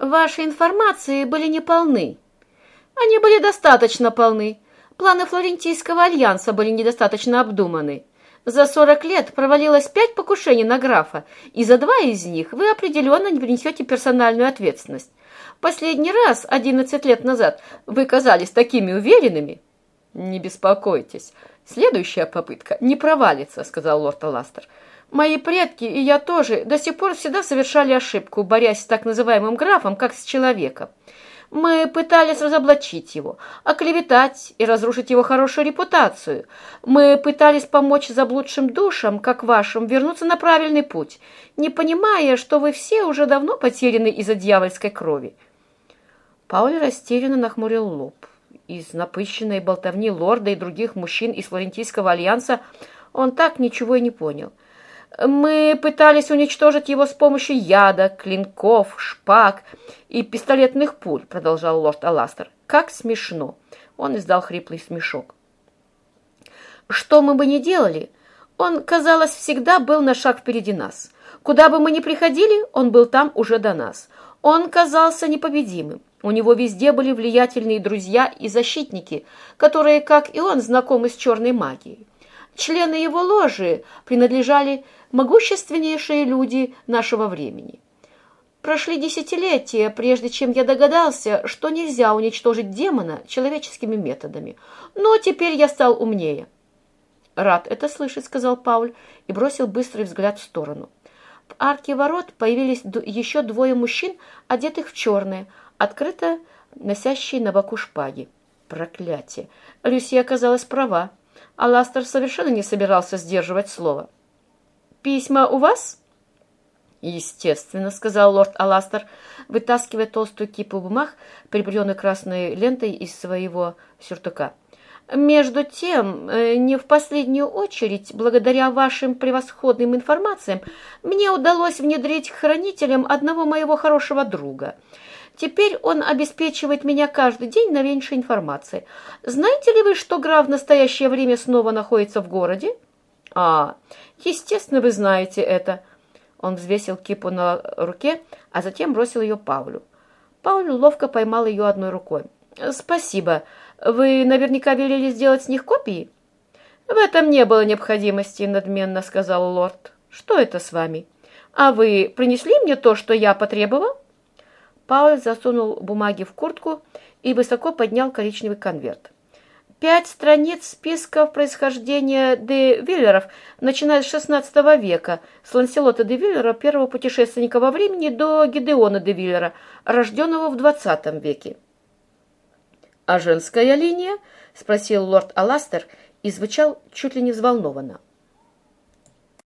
Ваши информации были неполны. Они были достаточно полны. Планы Флорентийского альянса были недостаточно обдуманы. За сорок лет провалилось пять покушений на графа, и за два из них вы определенно не принесете персональную ответственность. Последний раз, одиннадцать лет назад, вы казались такими уверенными. Не беспокойтесь, следующая попытка не провалится, сказал лорд Аластер. Мои предки и я тоже до сих пор всегда совершали ошибку, борясь с так называемым графом, как с человеком. Мы пытались разоблачить его, оклеветать и разрушить его хорошую репутацию. Мы пытались помочь заблудшим душам, как вашим, вернуться на правильный путь, не понимая, что вы все уже давно потеряны из-за дьявольской крови. Пауль растерянно нахмурил лоб. Из напыщенной болтовни лорда и других мужчин из Флорентийского альянса он так ничего и не понял. Мы пытались уничтожить его с помощью яда, клинков, шпаг и пистолетных пуль, продолжал лорд Аластер. Как смешно. Он издал хриплый смешок. Что мы бы ни делали, он, казалось, всегда был на шаг впереди нас. Куда бы мы ни приходили, он был там уже до нас. Он казался непобедимым. У него везде были влиятельные друзья и защитники, которые, как и он, знакомы с черной магией. Члены его ложи принадлежали могущественнейшие люди нашего времени. Прошли десятилетия, прежде чем я догадался, что нельзя уничтожить демона человеческими методами. Но теперь я стал умнее. «Рад это слышать», — сказал Пауль и бросил быстрый взгляд в сторону. В арке ворот появились еще двое мужчин, одетых в черное, открыто носящие на боку шпаги. Проклятие! Люси оказалась права, а Ластер совершенно не собирался сдерживать слово. «Письма у вас?» «Естественно», — сказал лорд Аластер, вытаскивая толстую кипу бумаг, прибренной красной лентой из своего сюртука. «Между тем, э, не в последнюю очередь, благодаря вашим превосходным информациям, мне удалось внедрить хранителям одного моего хорошего друга. Теперь он обеспечивает меня каждый день новейшей информацией. Знаете ли вы, что граф в настоящее время снова находится в городе?» «А, естественно, вы знаете это». Он взвесил кипу на руке, а затем бросил ее Паулю. Пауль ловко поймал ее одной рукой. «Спасибо. Вы наверняка велели сделать с них копии?» «В этом не было необходимости», — надменно сказал лорд. «Что это с вами? А вы принесли мне то, что я потребовал?» Пауль засунул бумаги в куртку и высоко поднял коричневый конверт. Пять страниц списков происхождения де Виллеров, начиная с XVI века, с Ланселота де Виллера, первого путешественника во времени, до Гидеона де Виллера, рожденного в XX веке. «А женская линия?» – спросил лорд Аластер и звучал чуть ли не взволнованно.